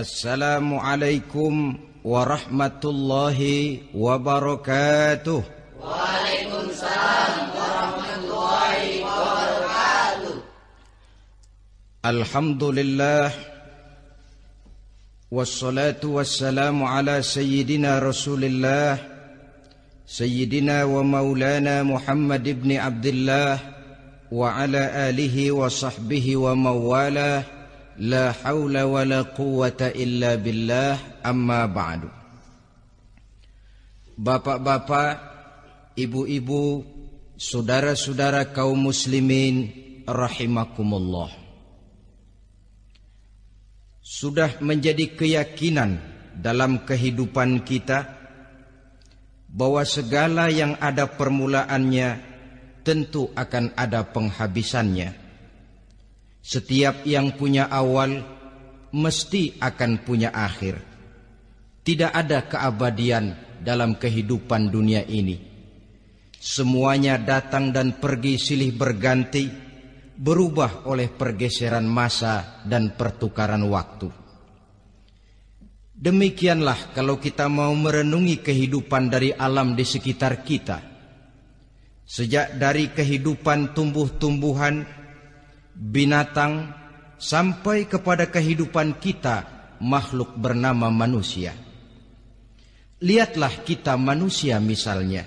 السلام عليكم ورحمة الله وبركاته. وعليكم السلام ورحمة الله وبركاته الحمد لله والصلاة والسلام على سيدنا رسول الله سيدنا ومولانا محمد بن عبد الله وعلى آله وصحبه ومن لا حول ولا قوة إلا بالله أما بعد Bapak-bapak, ibu-ibu, saudara-saudara kaum muslimin rahimakumullah. Sudah menjadi keyakinan dalam kehidupan kita bahwa segala yang ada permulaannya tentu akan ada penghabisannya. Setiap yang punya awal mesti akan punya akhir. Tidak ada keabadian dalam kehidupan dunia ini. Semuanya datang dan pergi silih berganti, berubah oleh pergeseran masa dan pertukaran waktu. Demikianlah kalau kita mau merenungi kehidupan dari alam di sekitar kita. Sejak dari kehidupan tumbuh-tumbuhan, binatang, sampai kepada kehidupan kita, makhluk bernama manusia. Lihatlah kita manusia misalnya.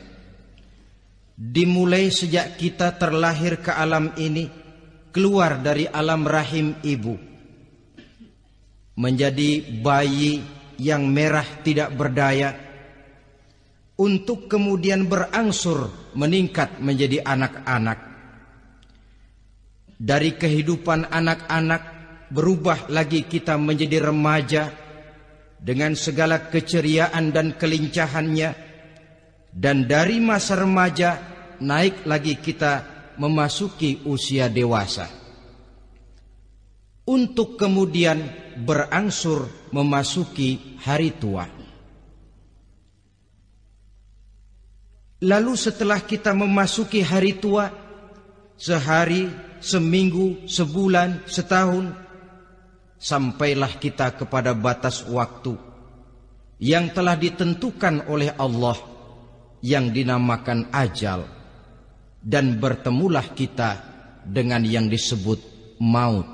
Dimulai sejak kita terlahir ke alam ini, keluar dari alam rahim ibu. Menjadi bayi yang merah tidak berdaya. Untuk kemudian berangsur meningkat menjadi anak-anak. Dari kehidupan anak-anak berubah lagi kita menjadi remaja dengan segala keceriaan dan kelincahannya. Dan dari masa remaja naik lagi kita memasuki usia dewasa. Untuk kemudian berangsur memasuki hari tua. Lalu setelah kita memasuki hari tua sehari seminggu sebulan setahun sampailah kita kepada batas waktu yang telah ditentukan oleh Allah yang dinamakan ajal dan bertemulah kita dengan yang disebut maut.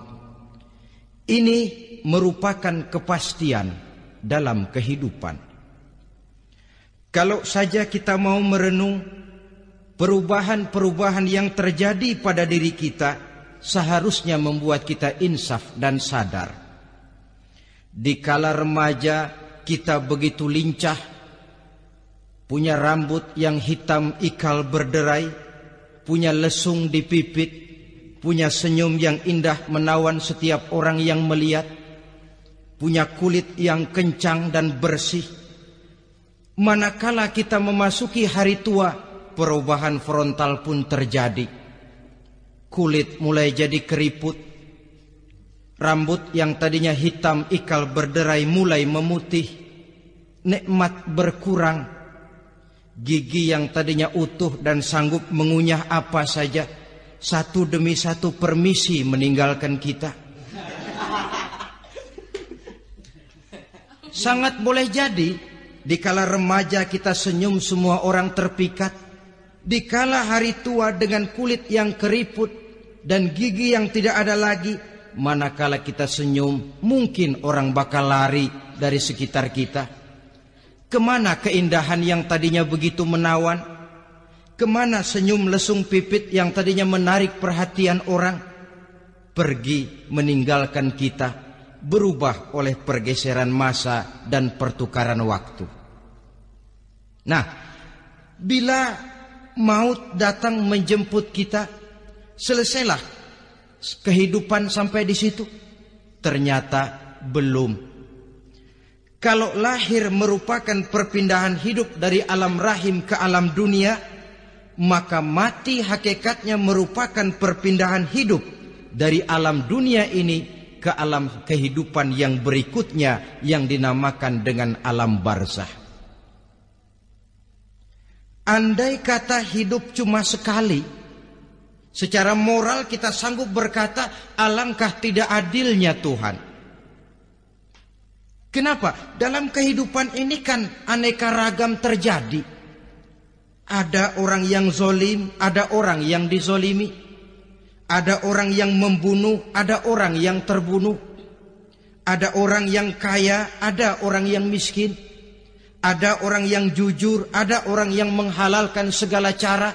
Ini merupakan kepastian dalam kehidupan. Kalau saja kita mau merenung perubahan-perubahan yang terjadi pada diri kita, seharusnya membuat kita insaf dan sadar. Di kala remaja kita begitu lincah, punya rambut yang hitam ikal berderai, punya lesung di pipit, punya senyum yang indah menawan setiap orang yang melihat, punya kulit yang kencang dan bersih. Manakala kita memasuki hari tua, perubahan frontal pun terjadi Kulit mulai jadi keriput. Rambut yang tadinya hitam ikal berderai mulai memutih. Nikmat berkurang. Gigi yang tadinya utuh dan sanggup mengunyah apa saja. Satu demi satu permisi meninggalkan kita. Sangat boleh jadi di kala remaja kita senyum semua orang terpikat. Di kala hari tua dengan kulit yang keriput dan gigi yang tidak ada lagi, manakala kita senyum, mungkin orang bakal lari dari sekitar kita. Ke mana keindahan yang tadinya begitu menawan? Ke mana senyum lesung pipit yang tadinya menarik perhatian orang? Pergi meninggalkan kita, berubah oleh pergeseran masa dan pertukaran waktu. Nah, bila maut datang menjemput kita, selesailah kehidupan sampai di situ? Ternyata belum. Kalau lahir merupakan perpindahan hidup dari alam rahim ke alam dunia, maka mati hakikatnya merupakan perpindahan hidup dari alam dunia ini ke alam kehidupan yang berikutnya yang dinamakan dengan alam barzah. Andai kata hidup cuma sekali, Secara moral kita sanggup berkata alangkah tidak adilnya Tuhan. Kenapa? Dalam kehidupan ini kan aneka ragam terjadi. Ada orang yang zolim, ada orang yang dizolimi. Ada orang yang membunuh, ada orang yang terbunuh. Ada orang yang kaya, ada orang yang miskin. Ada orang yang jujur, ada orang yang menghalalkan segala cara.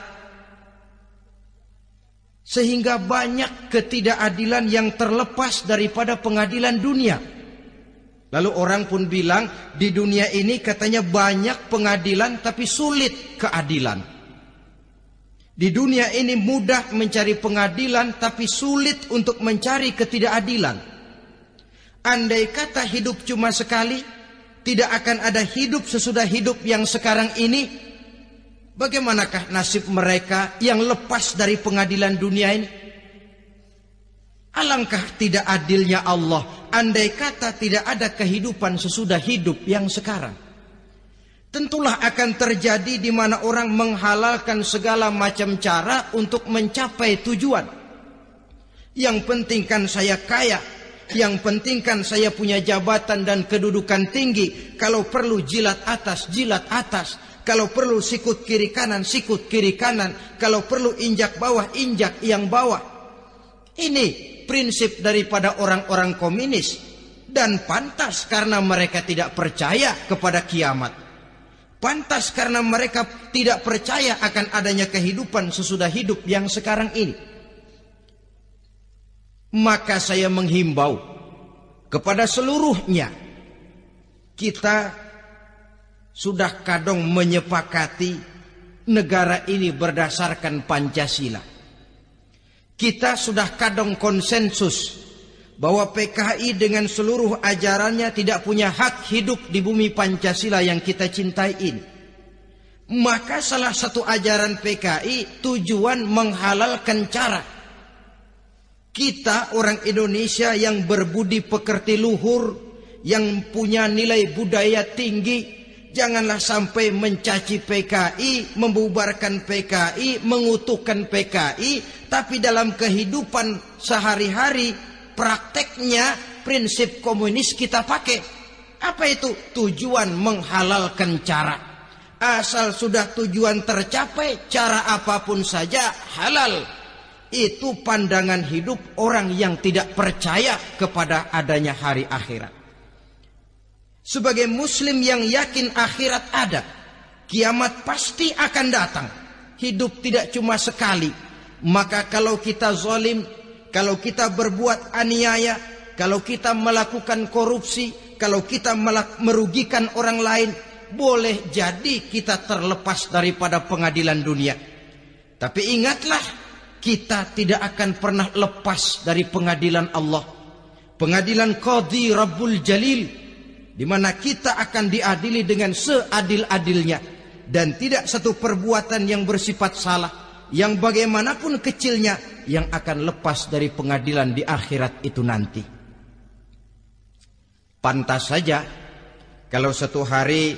Sehingga banyak ketidakadilan yang terlepas daripada pengadilan dunia. Lalu orang pun bilang di dunia ini katanya banyak pengadilan tapi sulit keadilan. Di dunia ini mudah mencari pengadilan tapi sulit untuk mencari ketidakadilan. Andai kata hidup cuma sekali, tidak akan ada hidup sesudah hidup yang sekarang ini. Bagaimanakah nasib mereka yang lepas dari pengadilan dunia ini? Alangkah tidak adilnya Allah andai kata tidak ada kehidupan sesudah hidup yang sekarang. Tentulah akan terjadi di mana orang menghalalkan segala macam cara untuk mencapai tujuan. Yang penting kan saya kaya, yang penting kan saya punya jabatan dan kedudukan tinggi. Kalau perlu jilat atas, jilat atas. Kalau perlu sikut kiri kanan, sikut kiri kanan. Kalau perlu injak bawah, injak yang bawah. Ini prinsip daripada orang-orang komunis dan pantas karena mereka tidak percaya kepada kiamat. Pantas karena mereka tidak percaya akan adanya kehidupan sesudah hidup yang sekarang ini. Maka saya menghimbau kepada seluruhnya kita sudah kadang menyepakati negara ini berdasarkan Pancasila. Kita sudah kadang konsensus bahwa PKI dengan seluruh ajarannya tidak punya hak hidup di bumi Pancasila yang kita cintai ini. Maka salah satu ajaran PKI tujuan menghalalkan cara kita orang Indonesia yang berbudi pekerti luhur, yang punya nilai budaya tinggi, Janganlah sampai mencaci PKI, membubarkan PKI, mengutuhkan PKI, tapi dalam kehidupan sehari-hari prakteknya prinsip komunis kita pakai. Apa itu? Tujuan menghalalkan cara. Asal sudah tujuan tercapai, cara apa pun saja halal. Itu pandangan hidup orang yang tidak percaya kepada adanya hari akhirat sebagai muslim yang yakin akhirat ada, kiamat pasti akan datang. Hidup tidak cuma sekali. Maka kalau kita zalim, kalau kita berbuat aniaya, kalau kita melakukan korupsi, kalau kita merugikan orang lain, boleh jadi kita terlepas daripada pengadilan dunia. Tapi ingatlah, kita tidak akan pernah lepas dari pengadilan Allah. Pengadilan Qadhi Rabbul Jalil di mana kita akan diadili dengan seadil-adilnya dan tidak satu perbuatan yang bersifat salah yang bagaimanapun kecilnya yang akan lepas dari pengadilan di akhirat itu nanti. Pantas saja kalau satu hari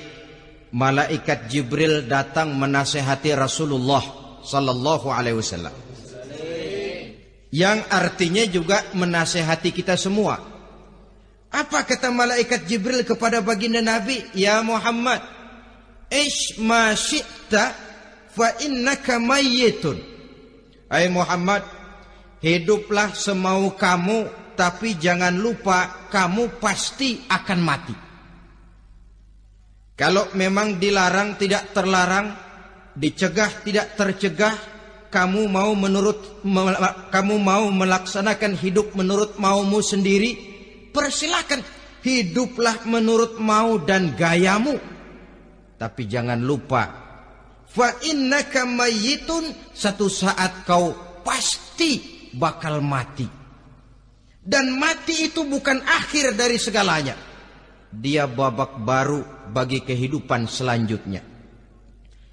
malaikat Jibril datang menasehati Rasulullah sallallahu alaihi wasallam. Yang artinya juga menasehati kita semua apa kata malaikat Jibril kepada baginda Nabi? Ya Muhammad, ish ma syi'ta fa innaka mayyitun. Hai Muhammad, hiduplah semau kamu tapi jangan lupa kamu pasti akan mati. Kalau memang dilarang tidak terlarang, dicegah tidak tercegah, kamu mau menurut kamu mau melaksanakan hidup menurut maumu sendiri, Persilahkan hiduplah menurut mau dan gayamu. Tapi jangan lupa fa innaka mayyitun satu saat kau pasti bakal mati. Dan mati itu bukan akhir dari segalanya. Dia babak baru bagi kehidupan selanjutnya.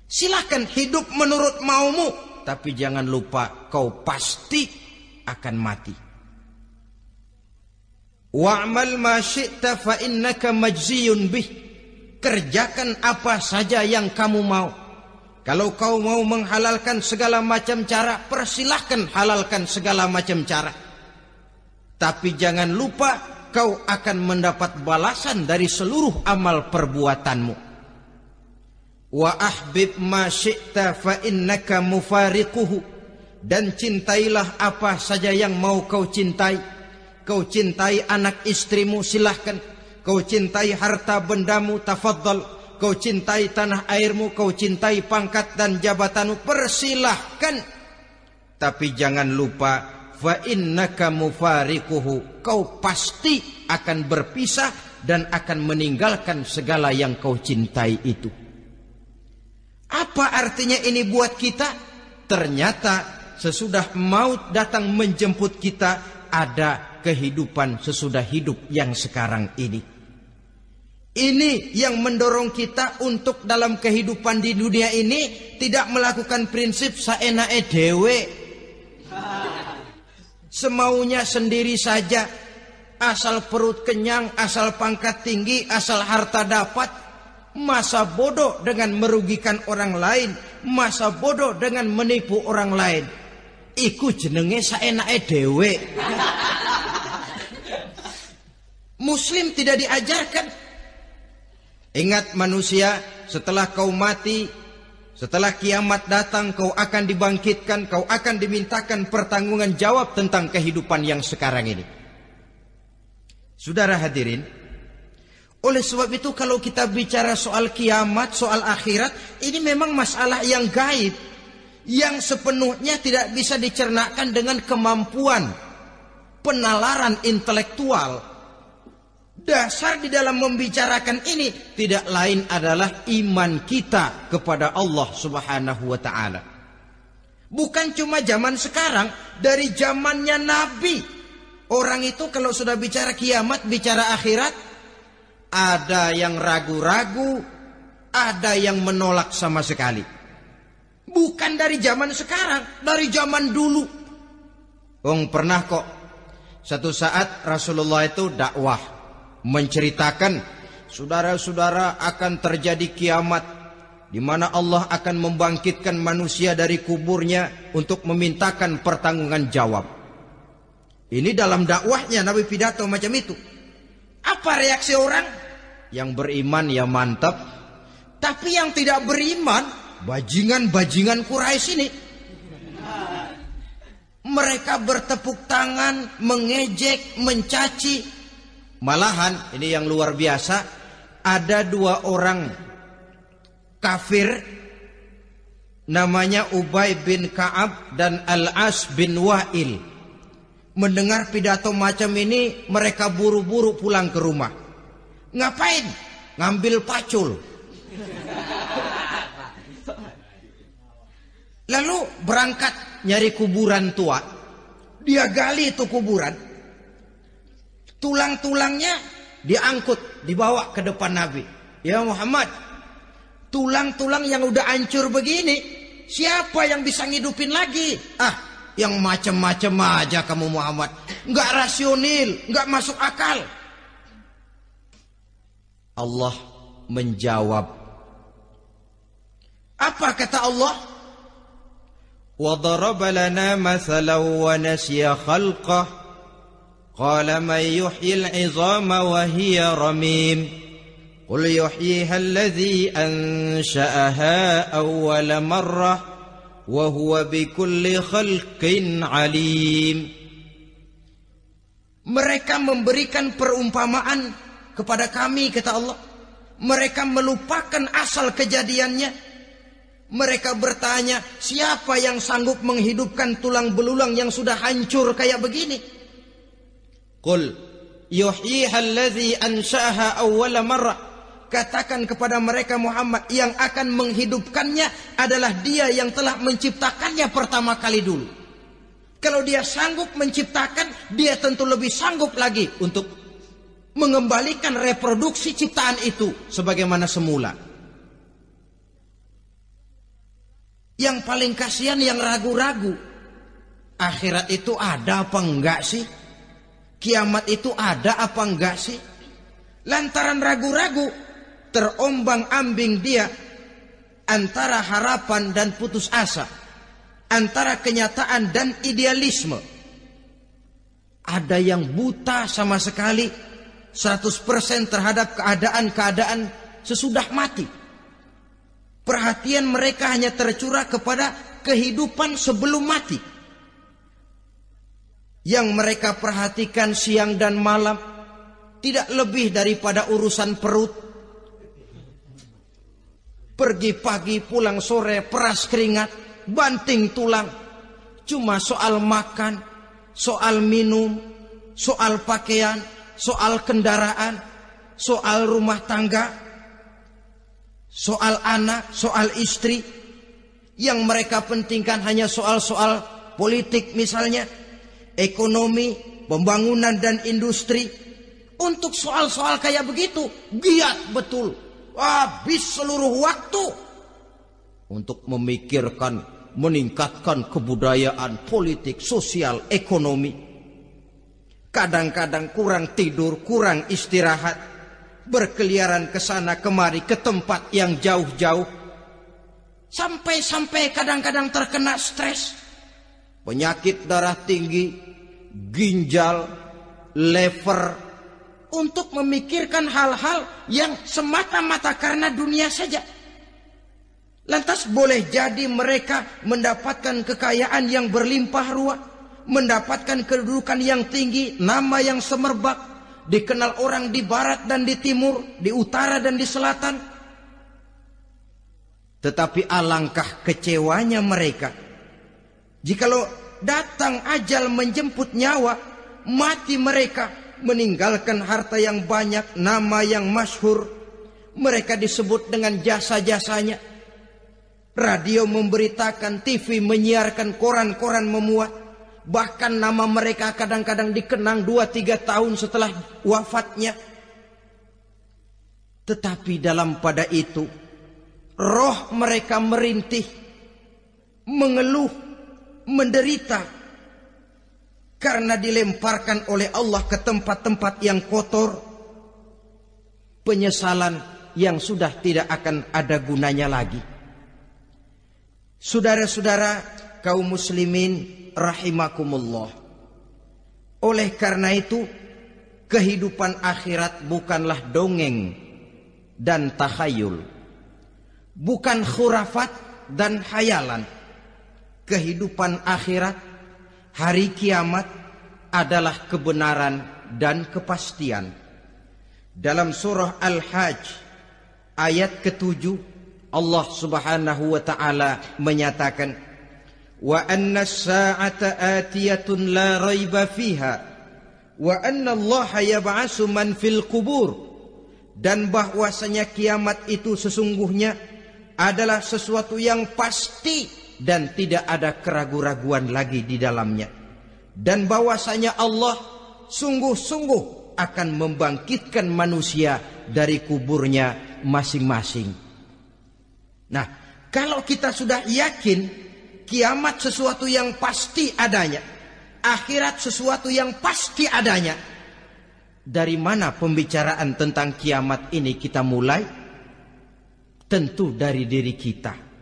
Silahkan hidup menurut maumu, tapi jangan lupa kau pasti akan mati. Wa'mal ma syi'ta fa innaka majziyun bih. Kerjakan apa saja yang kamu mau. Kalau kau mau menghalalkan segala macam cara, persilahkan halalkan segala macam cara. Tapi jangan lupa kau akan mendapat balasan dari seluruh amal perbuatanmu. Wa ahbib ma syi'ta fa innaka mufariquhu dan cintailah apa saja yang mau kau cintai. Kau cintai anak istrimu silahkan. Kau cintai harta bendamu tafadhal. Kau cintai tanah airmu, kau cintai pangkat dan jabatanmu, persilahkan. Tapi jangan lupa fa innaka mufariquhu. Kau pasti akan berpisah dan akan meninggalkan segala yang kau cintai itu. Apa artinya ini buat kita? Ternyata sesudah maut datang menjemput kita ada kehidupan sesudah hidup yang sekarang ini. Ini yang mendorong kita untuk dalam kehidupan di dunia ini tidak melakukan prinsip saena dewe. Semaunya sendiri saja. Asal perut kenyang, asal pangkat tinggi, asal harta dapat. Masa bodoh dengan merugikan orang lain. Masa bodoh dengan menipu orang lain. Iku jenenge saena dewe. Muslim tidak diajarkan Ingat manusia, setelah kau mati, setelah kiamat datang, kau akan dibangkitkan, kau akan dimintakan pertanggungan jawab tentang kehidupan yang sekarang ini. Saudara hadirin, oleh sebab itu kalau kita bicara soal kiamat, soal akhirat, ini memang masalah yang gaib. Yang sepenuhnya tidak bisa dicernakan dengan kemampuan penalaran intelektual Dasar di dalam membicarakan ini tidak lain adalah iman kita kepada Allah Subhanahu wa taala. Bukan cuma zaman sekarang, dari zamannya Nabi. Orang itu kalau sudah bicara kiamat, bicara akhirat, ada yang ragu-ragu, ada yang menolak sama sekali. Bukan dari zaman sekarang, dari zaman dulu. Wong pernah kok satu saat Rasulullah itu dakwah menceritakan saudara-saudara akan terjadi kiamat di mana Allah akan membangkitkan manusia dari kuburnya untuk memintakan pertanggungan jawab. Ini dalam dakwahnya Nabi pidato macam itu. Apa reaksi orang? Yang beriman ya mantap. Tapi yang tidak beriman, bajingan-bajingan Quraisy ini. Mereka bertepuk tangan, mengejek, mencaci, Malahan ini yang luar biasa ada dua orang kafir namanya Ubay bin Ka'ab dan Al-As bin Wa'il. Mendengar pidato macam ini mereka buru-buru pulang ke rumah. Ngapain? Ngambil pacul. Lalu berangkat nyari kuburan tua. Dia gali itu kuburan tulang-tulangnya diangkut, dibawa ke depan Nabi. Ya Muhammad, tulang-tulang yang udah hancur begini, siapa yang bisa ngidupin lagi? Ah, yang macam-macam aja kamu Muhammad. Nggak rasional, nggak masuk akal. Allah menjawab. Apa kata Allah? وضرب لنا مثلا ونسي خلقه قال من يحيي العظام وهي رميم قل يحييها الذي أنشأها أول مرة وهو بكل خلق عليم Mereka memberikan perumpamaan kepada kami kata Allah. Mereka melupakan asal kejadiannya. Mereka bertanya, siapa yang sanggup menghidupkan tulang belulang yang sudah hancur kayak begini? Qul yuhyiha allazi ansha'aha awwala marrah. Katakan kepada mereka Muhammad yang akan menghidupkannya adalah dia yang telah menciptakannya pertama kali dulu. Kalau dia sanggup menciptakan, dia tentu lebih sanggup lagi untuk mengembalikan reproduksi ciptaan itu sebagaimana semula. Yang paling kasihan yang ragu-ragu. Akhirat itu ada apa enggak sih? kiamat itu ada apa enggak sih? Lantaran ragu-ragu, terombang ambing dia antara harapan dan putus asa, antara kenyataan dan idealisme. Ada yang buta sama sekali 100% terhadap keadaan-keadaan sesudah mati. Perhatian mereka hanya tercurah kepada kehidupan sebelum mati. Yang mereka perhatikan siang dan malam tidak lebih daripada urusan perut. Pergi pagi, pulang sore, peras keringat, banting tulang. Cuma soal makan, soal minum, soal pakaian, soal kendaraan, soal rumah tangga, soal anak, soal istri. Yang mereka pentingkan hanya soal-soal politik misalnya, ekonomi, pembangunan dan industri. Untuk soal-soal kayak begitu, giat betul. Habis seluruh waktu untuk memikirkan meningkatkan kebudayaan, politik, sosial, ekonomi. Kadang-kadang kurang tidur, kurang istirahat, berkeliaran ke sana kemari ke tempat yang jauh-jauh. Sampai-sampai kadang-kadang terkena stres. Penyakit darah tinggi, ginjal, lever, untuk memikirkan hal-hal yang semata-mata karena dunia saja. Lantas boleh jadi mereka mendapatkan kekayaan yang berlimpah ruah, mendapatkan kedudukan yang tinggi, nama yang semerbak, dikenal orang di barat dan di timur, di utara dan di selatan. Tetapi alangkah kecewanya mereka. Jikalau datang ajal menjemput nyawa, mati mereka meninggalkan harta yang banyak, nama yang masyhur. Mereka disebut dengan jasa-jasanya Radio memberitakan, TV menyiarkan, koran-koran memuat. Bahkan nama mereka kadang-kadang dikenang 2-3 tahun setelah wafatnya. Tetapi dalam pada itu, roh mereka merintih, mengeluh, menderita. Karena dilemparkan oleh Allah ke tempat-tempat yang kotor. Penyesalan yang sudah tidak akan ada gunanya lagi. Saudara-saudara kaum muslimin rahimakumullah. Oleh karena itu, kehidupan akhirat bukanlah dongeng dan takhayul. Bukan khurafat dan hayalan. Kehidupan akhirat, hari kiamat adalah kebenaran dan kepastian. Dalam surah Al-Hajj ayat ketujuh Allah Subhanahu wa taala menyatakan wa anna as-sa'ata atiyatun la raiba fiha wa anna Allah yab'asu man fil qubur dan bahwasanya kiamat itu sesungguhnya adalah sesuatu yang pasti dan tidak ada keraguan-raguan lagi di dalamnya dan bahwasanya Allah sungguh-sungguh akan membangkitkan manusia dari kuburnya masing-masing Nah, kalau kita sudah yakin kiamat sesuatu yang pasti adanya, akhirat sesuatu yang pasti adanya, dari mana pembicaraan tentang kiamat ini kita mulai? Tentu dari diri kita.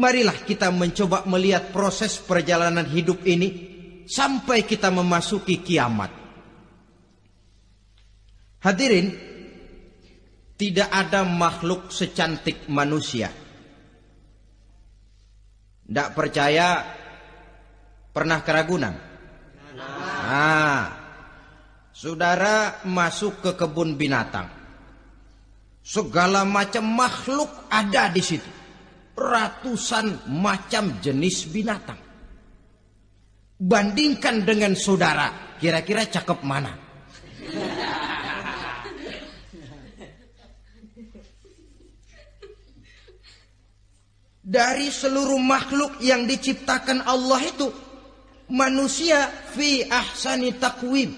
Marilah kita mencoba melihat proses perjalanan hidup ini sampai kita memasuki kiamat. Hadirin, tidak ada makhluk secantik manusia. Tidak percaya pernah keragunan? Nah, saudara masuk ke kebun binatang. Segala macam makhluk ada di situ. Ratusan macam jenis binatang. Bandingkan dengan saudara, kira-kira cakep mana? dari seluruh makhluk yang diciptakan Allah itu manusia fi ahsani takwim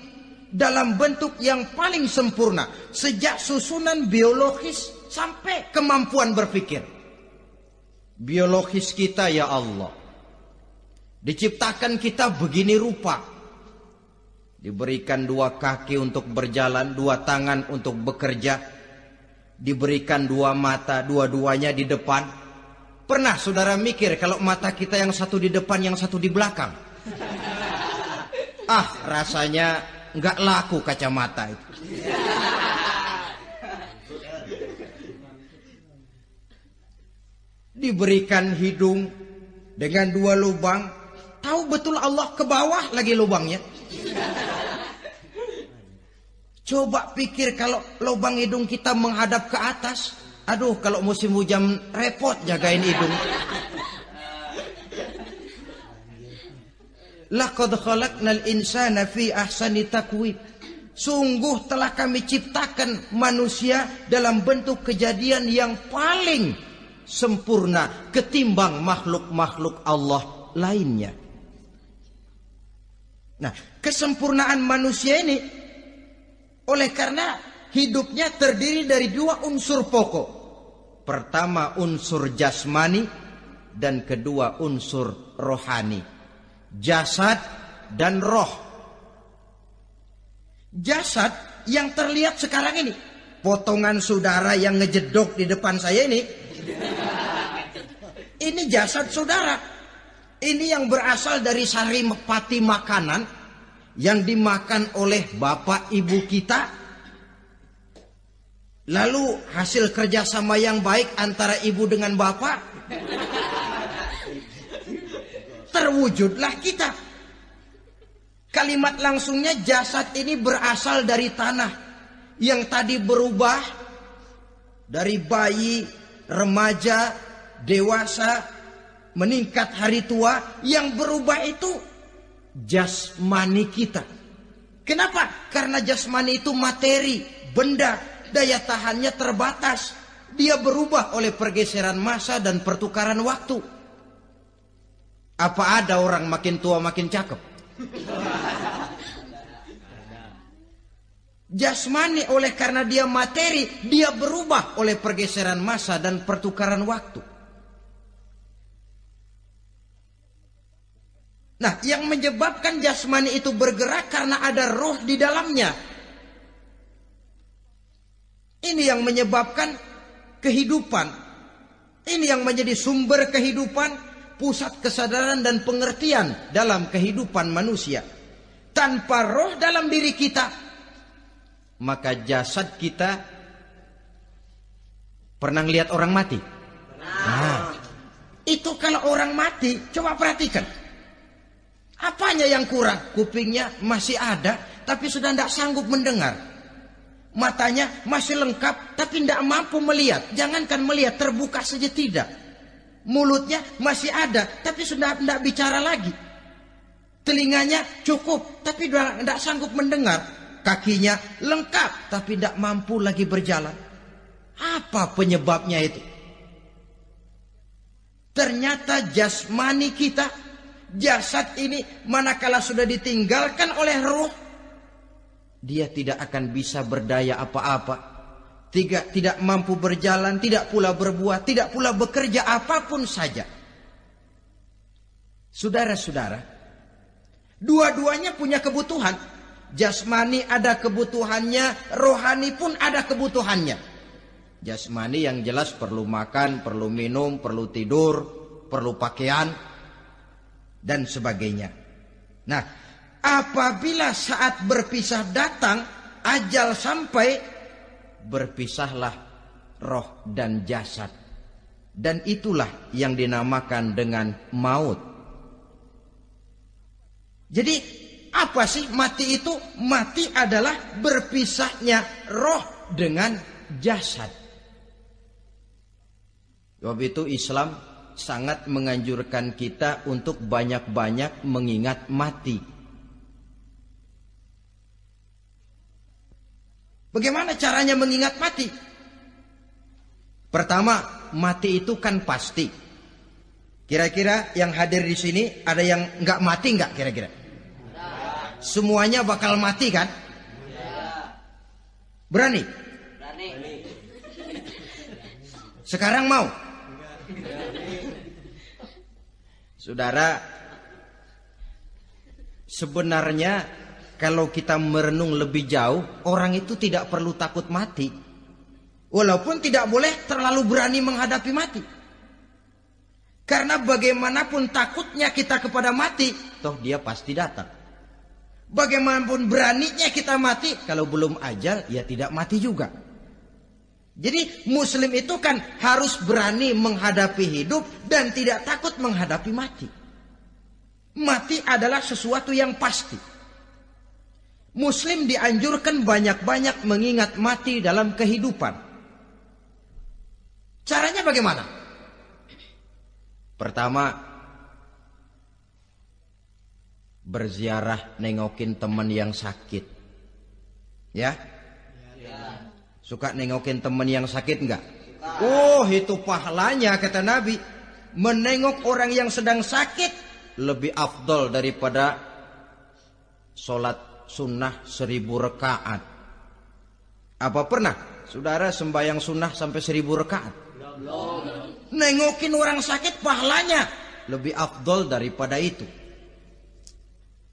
dalam bentuk yang paling sempurna sejak susunan biologis sampai kemampuan berpikir biologis kita ya Allah diciptakan kita begini rupa diberikan dua kaki untuk berjalan dua tangan untuk bekerja diberikan dua mata dua-duanya di depan Pernah saudara mikir kalau mata kita yang satu di depan, yang satu di belakang? Ah, rasanya nggak laku kacamata itu. Diberikan hidung dengan dua lubang, tahu betul Allah ke bawah lagi lubangnya. Coba pikir kalau lubang hidung kita menghadap ke atas. Aduh, kalau musim hujan repot jagain hidung. Laqad khalaqnal insana fi ahsani takwib. Sungguh telah kami ciptakan manusia dalam bentuk kejadian yang paling sempurna ketimbang makhluk-makhluk Allah lainnya. Nah, kesempurnaan manusia ini oleh karena hidupnya terdiri dari dua unsur pokok. Pertama unsur jasmani dan kedua unsur rohani jasad dan roh. Jasad yang terlihat sekarang ini, potongan saudara yang ngejedok di depan saya ini, ini jasad saudara. Ini yang berasal dari sari pati makanan yang dimakan oleh bapak ibu kita. Lalu hasil kerjasama yang baik antara ibu dengan bapak terwujudlah kita. Kalimat langsungnya jasad ini berasal dari tanah yang tadi berubah dari bayi, remaja, dewasa, meningkat hari tua yang berubah itu jasmani kita. Kenapa? Karena jasmani itu materi, benda, daya tahannya terbatas. Dia berubah oleh pergeseran masa dan pertukaran waktu. Apa ada orang makin tua makin cakep? Jasmani oleh karena dia materi, dia berubah oleh pergeseran masa dan pertukaran waktu. Nah, yang menyebabkan jasmani itu bergerak karena ada roh di dalamnya. Ini yang menyebabkan kehidupan. Ini yang menjadi sumber kehidupan pusat kesadaran dan pengertian dalam kehidupan manusia. Tanpa roh dalam diri kita, maka jasad kita pernah lihat orang mati. Nah, itu kalau orang mati, coba perhatikan. Apanya yang kurang? Kupingnya masih ada, tapi sudah tidak sanggup mendengar. Matanya masih lengkap, tapi tidak mampu melihat. Jangankan melihat, terbuka saja tidak. Mulutnya masih ada, tapi sudah tidak bicara lagi. Telinganya cukup, tapi tidak sanggup mendengar. Kakinya lengkap, tapi tidak mampu lagi berjalan. Apa penyebabnya itu? Ternyata jasmani kita, jasad ini manakala sudah ditinggalkan oleh roh, dia tidak akan bisa berdaya apa-apa tidak tidak mampu berjalan, tidak pula berbuat, tidak pula bekerja apa pun saja. Saudara-saudara, dua-duanya punya kebutuhan. Jasmani ada kebutuhannya, rohani pun ada kebutuhannya. Jasmani yang jelas perlu makan, perlu minum, perlu tidur, perlu pakaian, dan sebagainya. Nah, apabila saat berpisah datang, ajal sampai berpisahlah roh dan jasad. Dan itulah yang dinamakan dengan maut. Jadi apa sih mati itu? Mati adalah berpisahnya roh dengan jasad. Sebab itu Islam sangat menganjurkan kita untuk banyak-banyak mengingat mati. Bagaimana caranya mengingat mati? Pertama, mati itu kan pasti. Kira-kira yang hadir di sini ada yang nggak mati nggak kira-kira? Semuanya bakal mati kan? Berani? Berani. Sekarang mau? Saudara, sebenarnya kalau kita merenung lebih jauh, orang itu tidak perlu takut mati. Walaupun tidak boleh terlalu berani menghadapi mati. Karena bagaimanapun takutnya kita kepada mati, toh dia pasti datang. Bagaimanapun beraninya kita mati, kalau belum ajal ya tidak mati juga. Jadi muslim itu kan harus berani menghadapi hidup dan tidak takut menghadapi mati. Mati adalah sesuatu yang pasti. Muslim dianjurkan banyak-banyak mengingat mati dalam kehidupan. Caranya bagaimana? Pertama, berziarah nengokin teman yang sakit. Ya? Suka nengokin teman yang sakit enggak? Oh itu pahalanya kata Nabi. Menengok orang yang sedang sakit lebih afdol daripada sholat sunnah seribu rekaat. Apa pernah saudara sembahyang sunnah sampai seribu rekaat? Nengokin orang sakit pahalanya lebih afdol daripada itu.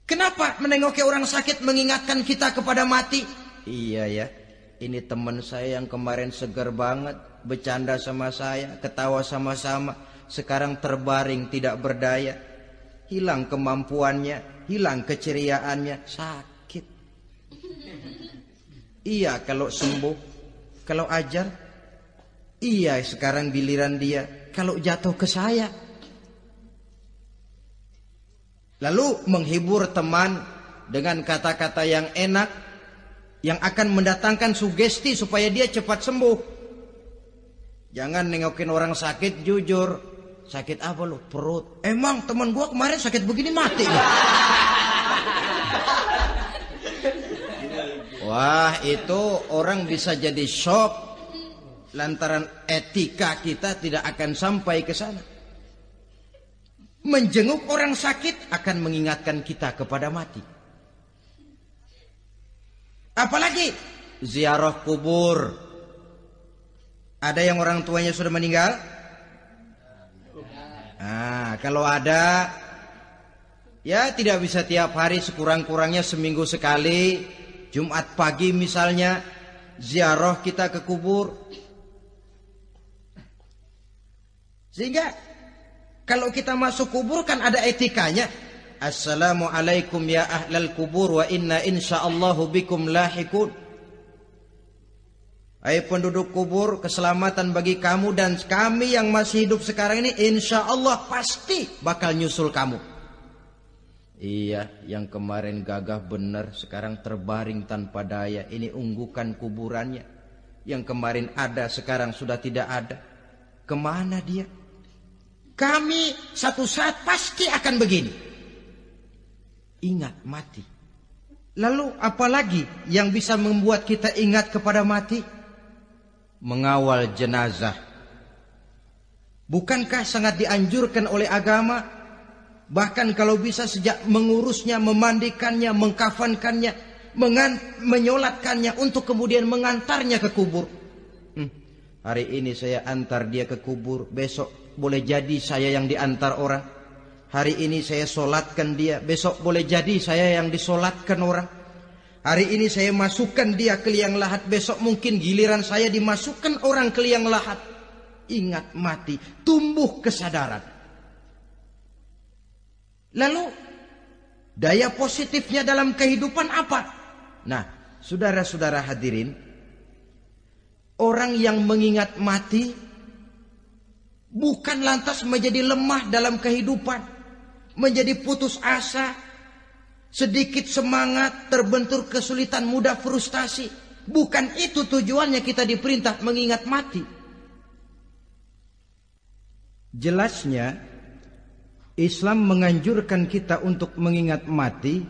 Kenapa menengoki orang sakit mengingatkan kita kepada mati? Iya ya, ini teman saya yang kemarin segar banget, bercanda sama saya, ketawa sama-sama, sekarang terbaring tidak berdaya. Hilang kemampuannya, hilang keceriaannya, sakit. Iya kalau sembuh, kalau ajar, iya sekarang giliran dia, kalau jatuh ke saya. Lalu menghibur teman dengan kata-kata yang enak, yang akan mendatangkan sugesti supaya dia cepat sembuh. Jangan nengokin orang sakit jujur. Sakit apa lu? Perut. Emang teman gua kemarin sakit begini mati. Wah, itu orang bisa jadi shock lantaran etika kita tidak akan sampai ke sana. Menjenguk orang sakit akan mengingatkan kita kepada mati. Apalagi ziarah kubur. Ada yang orang tuanya sudah meninggal? Nah, kalau ada ya tidak bisa tiap hari sekurang-kurangnya seminggu sekali, Jumat pagi misalnya ziarah kita ke kubur. Sehingga kalau kita masuk kubur kan ada etikanya. Assalamualaikum ya ahlal kubur wa inna insyaallahu bikum lahikun. Hai penduduk kubur, keselamatan bagi kamu dan kami yang masih hidup sekarang ini insya Allah pasti bakal nyusul kamu. Iya, yang kemarin gagah benar sekarang terbaring tanpa daya. Ini unggukan kuburannya. Yang kemarin ada sekarang sudah tidak ada. Ke mana dia? Kami satu saat pasti akan begini ingat mati. Lalu apalagi yang bisa membuat kita ingat kepada mati? Mengawal jenazah. Bukankah sangat dianjurkan oleh agama? Bahkan kalau bisa sejak mengurusnya, memandikannya, mengkafankannya, menyolatkannya untuk kemudian mengantarnya ke kubur. Hmm, hari ini saya antar dia ke kubur, besok boleh jadi saya yang diantar orang. Hari ini saya solatkan dia, besok boleh jadi saya yang disolatkan orang. Hari ini saya masukkan dia ke liang lahat, besok mungkin giliran saya dimasukkan orang ke liang lahat. Ingat mati, tumbuh kesadaran. Lalu daya positifnya dalam kehidupan apa? Nah, saudara-saudara hadirin, orang yang mengingat mati bukan lantas menjadi lemah dalam kehidupan menjadi putus asa, sedikit semangat, terbentur kesulitan, mudah frustasi. Bukan itu tujuannya kita diperintah mengingat mati. Jelasnya Islam menganjurkan kita untuk mengingat mati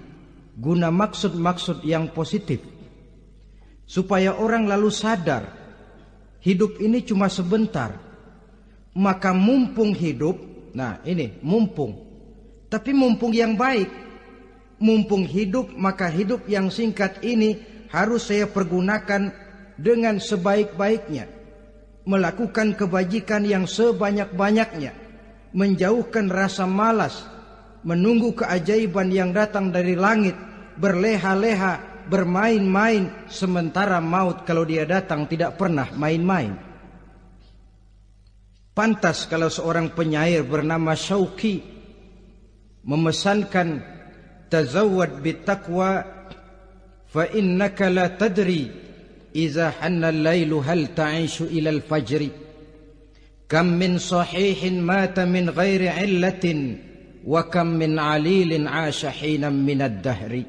guna maksud-maksud yang positif. Supaya orang lalu sadar hidup ini cuma sebentar. Maka mumpung hidup, nah ini mumpung tapi mumpung yang baik, mumpung hidup maka hidup yang singkat ini harus saya pergunakan dengan sebaik-baiknya. Melakukan kebajikan yang sebanyak-banyaknya. Menjauhkan rasa malas. Menunggu keajaiban yang datang dari langit. Berleha-leha, bermain-main. Sementara maut kalau dia datang tidak pernah main-main. Pantas kalau seorang penyair bernama Syauqi memesankan tazawwad bittaqwa fa innaka la tadri idza hanna al-lailu hal ta'ishu ila al-fajri kam min sahihin mata min ghairi illatin wa kam min alilin 'asha hinan min ad-dahri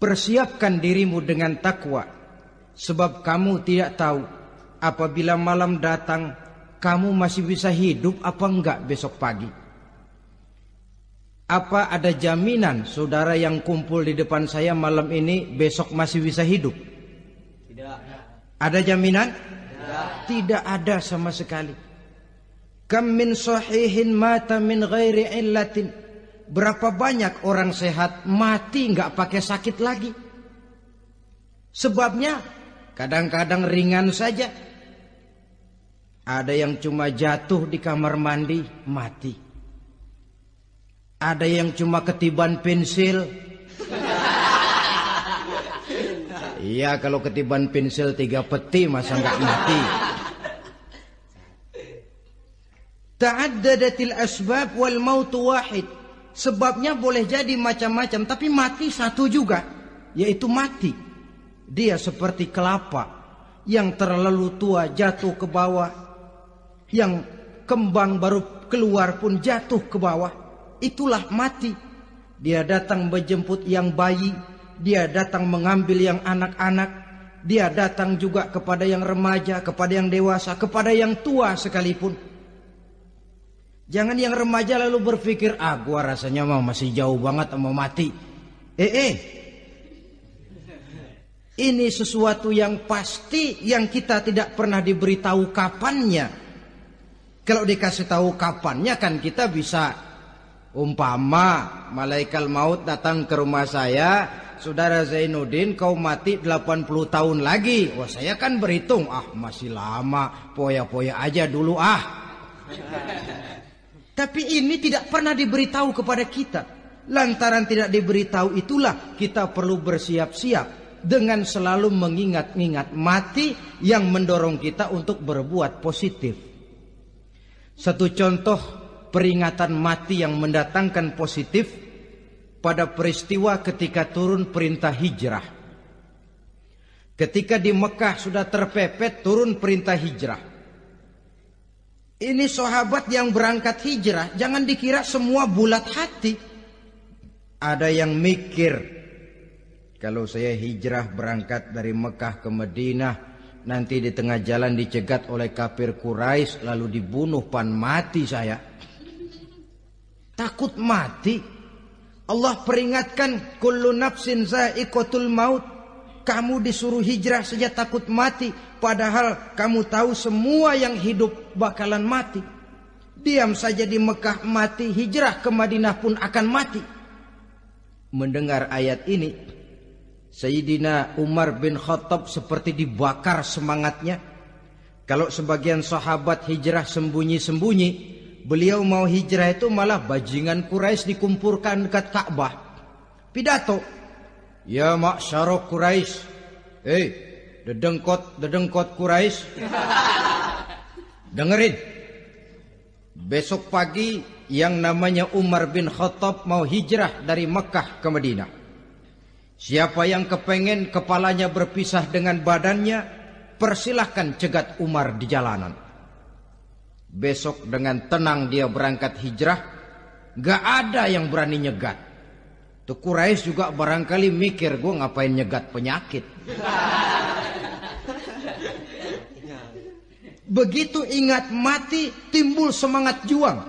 persiapkan dirimu dengan takwa sebab kamu tidak tahu apabila malam datang kamu masih bisa hidup apa enggak besok pagi? Apa ada jaminan saudara yang kumpul di depan saya malam ini besok masih bisa hidup? Tidak. Ada jaminan? Tidak. Tidak ada sama sekali. Kam min sahihin mata min ghairi illatin. Berapa banyak orang sehat mati enggak pakai sakit lagi? Sebabnya kadang-kadang ringan saja ada yang cuma jatuh di kamar mandi, mati. Ada yang cuma ketiban pensil. Iya, kalau ketiban pensil tiga peti masa nggak mati. Ta'addadatil asbab wal mautu wahid. Sebabnya boleh jadi macam-macam, tapi mati satu juga, yaitu mati. Dia seperti kelapa yang terlalu tua jatuh ke bawah yang kembang baru keluar pun jatuh ke bawah. Itulah mati. Dia datang menjemput yang bayi. Dia datang mengambil yang anak-anak. Dia datang juga kepada yang remaja, kepada yang dewasa, kepada yang tua sekalipun. Jangan yang remaja lalu berpikir, ah gua rasanya mau masih jauh banget mau mati. Eh eh. Ini sesuatu yang pasti yang kita tidak pernah diberitahu kapannya. Kalau dikasih tahu kapannya kan kita bisa umpama malaikat maut datang ke rumah saya, saudara Zainuddin kau mati 80 tahun lagi. Wah saya kan berhitung, ah masih lama, poya-poya aja dulu ah. Tapi ini tidak pernah diberitahu kepada kita. Lantaran tidak diberitahu itulah kita perlu bersiap-siap dengan selalu mengingat-ingat mati yang mendorong kita untuk berbuat positif. Satu contoh peringatan mati yang mendatangkan positif pada peristiwa ketika turun perintah hijrah. Ketika di Mekah sudah terpepet turun perintah hijrah. Ini sahabat yang berangkat hijrah, jangan dikira semua bulat hati. Ada yang mikir, kalau saya hijrah berangkat dari Mekah ke Madinah, nanti di tengah jalan dicegat oleh kafir Quraisy lalu dibunuh pan mati saya. Takut mati. Allah peringatkan kullu nafsin za'iqatul maut. Kamu disuruh hijrah saja takut mati padahal kamu tahu semua yang hidup bakalan mati. Diam saja di Mekah mati, hijrah ke Madinah pun akan mati. Mendengar ayat ini, Sayyidina Umar bin Khattab seperti dibakar semangatnya. Kalau sebagian sahabat hijrah sembunyi-sembunyi, beliau mau hijrah itu malah bajingan Quraisy dikumpulkan dekat Ka'bah. Pidato. Ya maksyarok Quraisy. Hei, dedengkot dedengkot Quraisy. Dengerin. Besok pagi yang namanya Umar bin Khattab mau hijrah dari Mekah ke Madinah. Siapa yang kepengen kepalanya berpisah dengan badannya, persilahkan cegat Umar di jalanan. Besok dengan tenang dia berangkat hijrah, gak ada yang berani nyegat. Tuh Quraisy juga barangkali mikir gue ngapain nyegat penyakit. Begitu ingat mati, timbul semangat juang.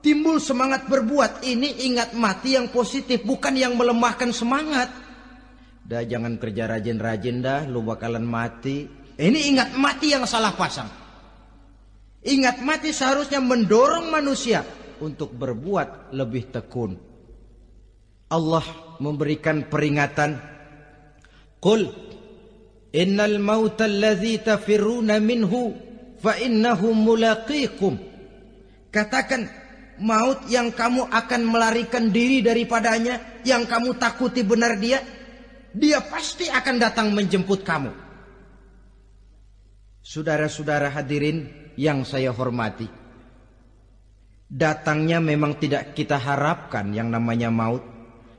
Timbul semangat berbuat. Ini ingat mati yang positif, bukan yang melemahkan semangat. Dah jangan kerja rajin-rajin dah, lu bakalan mati. Ini ingat mati yang salah pasang. Ingat mati seharusnya mendorong manusia untuk berbuat lebih tekun. Allah memberikan peringatan. Qul innal mauta alladhi tafiruna minhu fa innahu mulaqikum. Katakan maut yang kamu akan melarikan diri daripadanya, yang kamu takuti benar dia, dia pasti akan datang menjemput kamu. Saudara-saudara hadirin yang saya hormati. Datangnya memang tidak kita harapkan yang namanya maut.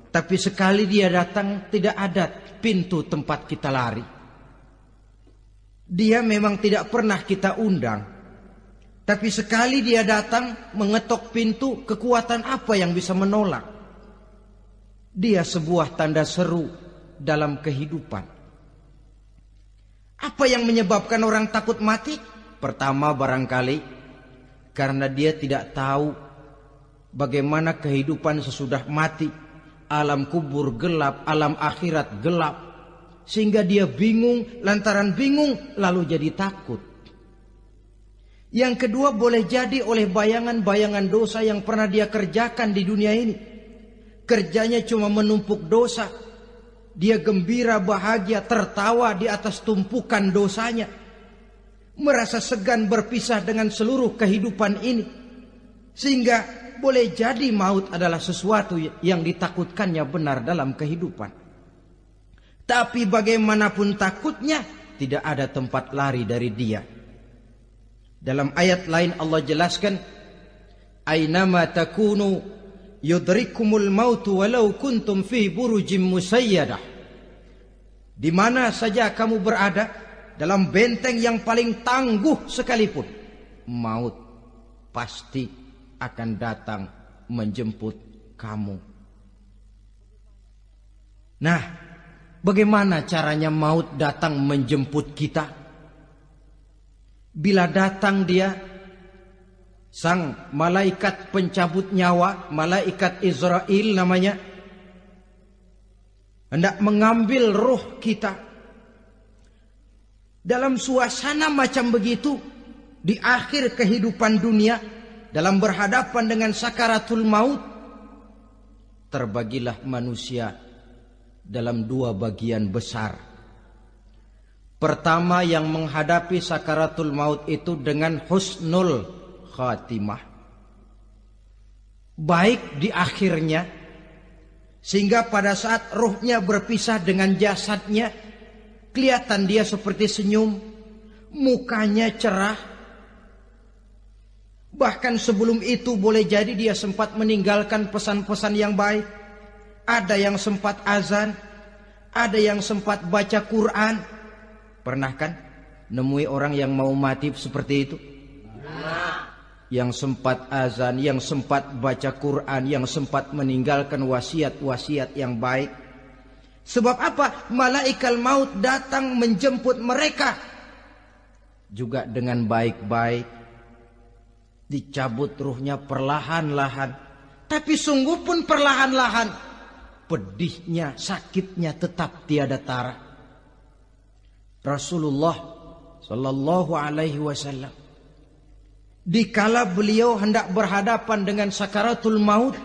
Tapi sekali dia datang tidak ada pintu tempat kita lari. Dia memang tidak pernah kita undang. Tapi sekali dia datang mengetok pintu, kekuatan apa yang bisa menolak? Dia sebuah tanda seru dalam kehidupan. Apa yang menyebabkan orang takut mati? Pertama barangkali karena dia tidak tahu bagaimana kehidupan sesudah mati alam kubur gelap, alam akhirat gelap. Sehingga dia bingung, lantaran bingung lalu jadi takut. Yang kedua boleh jadi oleh bayangan-bayangan dosa yang pernah dia kerjakan di dunia ini. Kerjanya cuma menumpuk dosa. Dia gembira, bahagia, tertawa di atas tumpukan dosanya. Merasa segan berpisah dengan seluruh kehidupan ini. Sehingga boleh jadi maut adalah sesuatu yang ditakutkannya benar dalam kehidupan. Tapi bagaimanapun takutnya, tidak ada tempat lari dari dia. Dalam ayat lain Allah jelaskan, Aynama takunu yudrikumul mautu walau kuntum fi burujim musayyadah. Di mana saja kamu berada, dalam benteng yang paling tangguh sekalipun, maut pasti akan datang menjemput kamu. Nah, bagaimana caranya maut datang menjemput kita? Bila datang dia, sang malaikat pencabut nyawa, malaikat Israel namanya, hendak mengambil roh kita. Dalam suasana macam begitu, di akhir kehidupan dunia, dalam berhadapan dengan sakaratul maut terbagilah manusia dalam dua bagian besar. Pertama yang menghadapi sakaratul maut itu dengan husnul khatimah. Baik di akhirnya sehingga pada saat ruhnya berpisah dengan jasadnya kelihatan dia seperti senyum, mukanya cerah, Bahkan sebelum itu boleh jadi dia sempat meninggalkan pesan-pesan yang baik. Ada yang sempat azan, ada yang sempat baca Quran. Pernah kan nemui orang yang mau mati seperti itu? Yang sempat azan, yang sempat baca Quran, yang sempat meninggalkan wasiat-wasiat yang baik. Sebab apa? Malaikat maut datang menjemput mereka juga dengan baik-baik Dicabut ruhnya perlahan-lahan. Tapi sungguh pun perlahan-lahan. Pedihnya, sakitnya tetap tiada tara. Rasulullah Sallallahu Alaihi Wasallam. Dikala beliau hendak berhadapan dengan sakaratul maut,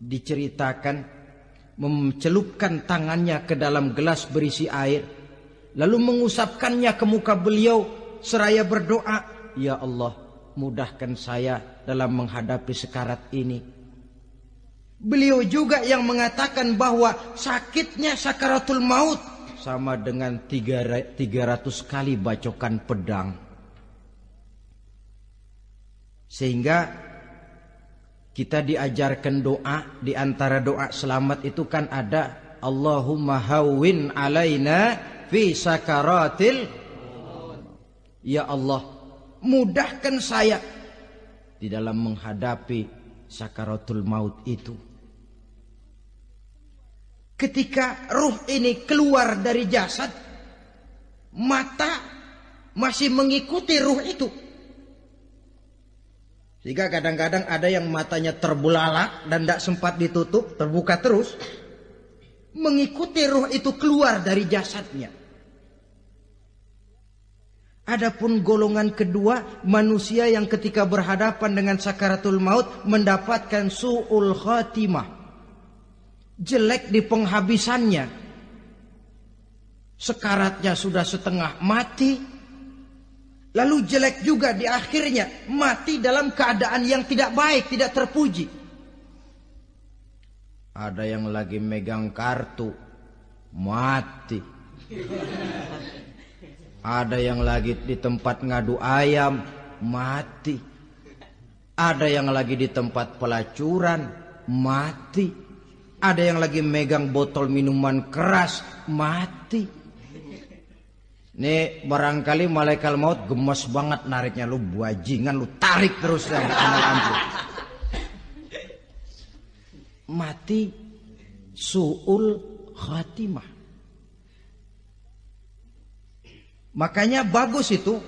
diceritakan mencelupkan tangannya ke dalam gelas berisi air, lalu mengusapkannya ke muka beliau seraya berdoa, Ya Allah, mudahkan saya dalam menghadapi sekarat ini. Beliau juga yang mengatakan bahwa sakitnya sakaratul maut sama dengan 300 kali bacokan pedang. Sehingga kita diajarkan doa di antara doa selamat itu kan ada Allahumma hawwin alaina fi sakaratil Ya Allah mudahkan saya di dalam menghadapi sakaratul maut itu. Ketika ruh ini keluar dari jasad, mata masih mengikuti ruh itu. Sehingga kadang-kadang ada yang matanya terbulalak dan tidak sempat ditutup, terbuka terus. Mengikuti ruh itu keluar dari jasadnya. Adapun golongan kedua manusia yang ketika berhadapan dengan sakaratul maut mendapatkan su'ul khatimah. Jelek di penghabisannya. Sekaratnya sudah setengah mati. Lalu jelek juga di akhirnya mati dalam keadaan yang tidak baik, tidak terpuji. Ada yang lagi megang kartu, mati. Ada yang lagi di tempat ngadu ayam, mati. Ada yang lagi di tempat pelacuran, mati. Ada yang lagi megang botol minuman keras, mati. Nih barangkali malaikat maut gemes banget nariknya lu buajingan lu tarik terus ya Mati suul khatimah. Makanya bagus itu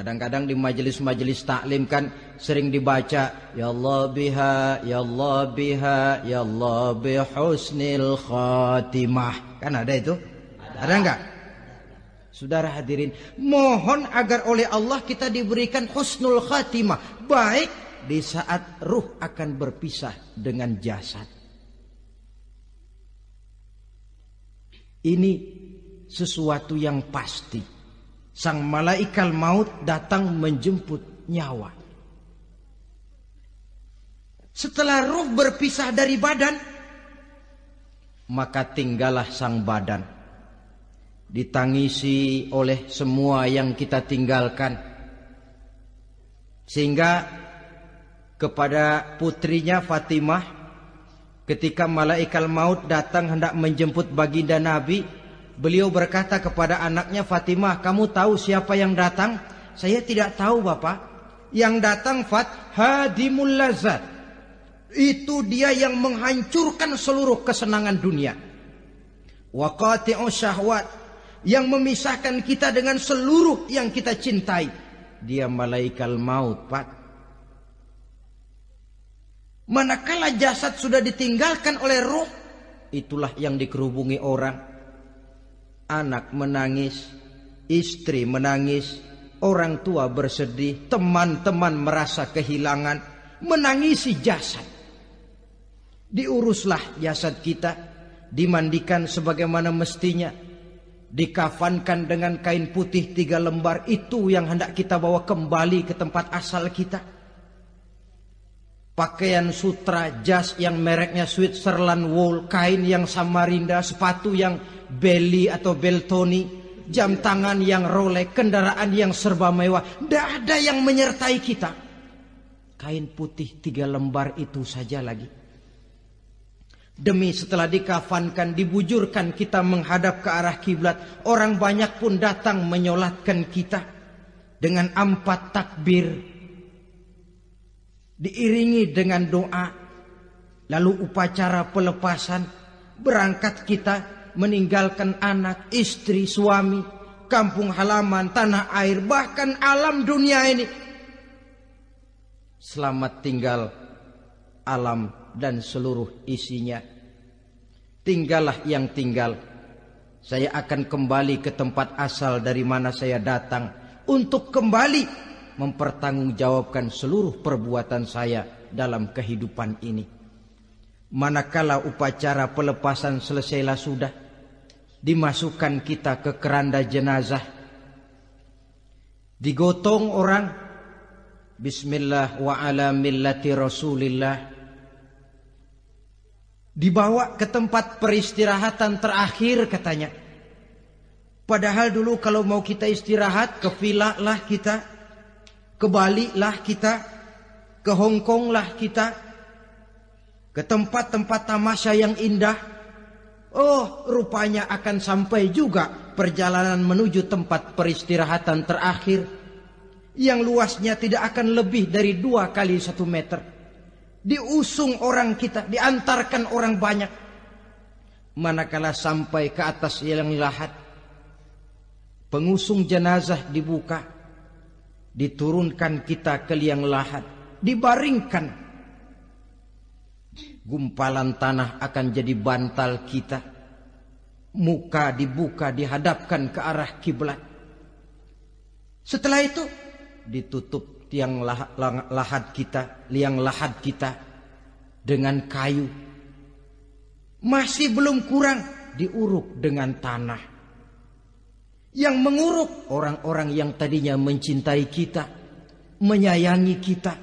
Kadang-kadang di majelis-majelis taklim kan sering dibaca ya Allah biha ya Allah biha ya Allah bihusnil khatimah. Kan ada itu? Ada, ada enggak? Saudara hadirin, mohon agar oleh Allah kita diberikan husnul khatimah, baik di saat ruh akan berpisah dengan jasad. Ini sesuatu yang pasti sang malaikat maut datang menjemput nyawa. Setelah ruh berpisah dari badan, maka tinggallah sang badan. Ditangisi oleh semua yang kita tinggalkan. Sehingga kepada putrinya Fatimah ketika malaikat maut datang hendak menjemput baginda Nabi, Beliau berkata kepada anaknya Fatimah, kamu tahu siapa yang datang? Saya tidak tahu Bapak. Yang datang Fat Hadimul Lazat. Itu dia yang menghancurkan seluruh kesenangan dunia. Waqati'u syahwat. Yang memisahkan kita dengan seluruh yang kita cintai. Dia malaikat maut Pak. Manakala jasad sudah ditinggalkan oleh roh. Itulah yang dikerubungi orang anak menangis, istri menangis, orang tua bersedih, teman-teman merasa kehilangan, menangisi jasad. Diuruslah jasad kita, dimandikan sebagaimana mestinya, dikafankan dengan kain putih tiga lembar, itu yang hendak kita bawa kembali ke tempat asal kita. Pakaian sutra, jas yang mereknya Switzerland wool, kain yang Samarinda, sepatu yang Belly atau Beltoni, jam tangan yang Rolex, kendaraan yang serba mewah. Tidak ada yang menyertai kita. Kain putih tiga lembar itu saja lagi. Demi setelah dikafankan, dibujurkan kita menghadap ke arah kiblat. Orang banyak pun datang menyolatkan kita. Dengan empat takbir diiringi dengan doa lalu upacara pelepasan berangkat kita meninggalkan anak, istri, suami, kampung halaman, tanah air, bahkan alam dunia ini. Selamat tinggal alam dan seluruh isinya. Tinggallah yang tinggal. Saya akan kembali ke tempat asal dari mana saya datang untuk kembali mempertanggungjawabkan seluruh perbuatan saya dalam kehidupan ini. Manakala upacara pelepasan selesailah sudah, dimasukkan kita ke keranda jenazah. Digotong orang, Bismillah wa ala millati Rasulillah. Dibawa ke tempat peristirahatan terakhir katanya. Padahal dulu kalau mau kita istirahat ke villa lah kita ke Bali lah kita, ke Hong Kong lah kita, ke tempat-tempat tamasya yang indah. Oh, rupanya akan sampai juga perjalanan menuju tempat peristirahatan terakhir yang luasnya tidak akan lebih dari dua kali satu meter. Diusung orang kita, diantarkan orang banyak. Manakala sampai ke atas yang lahat, pengusung jenazah dibuka diturunkan kita ke liang lahat, dibaringkan. Gumpalan tanah akan jadi bantal kita. Muka dibuka dihadapkan ke arah kiblat. Setelah itu ditutup tiang lahat kita, liang lahat kita dengan kayu. Masih belum kurang diuruk dengan tanah. Yang menguruk orang-orang yang tadinya mencintai kita, menyayangi kita.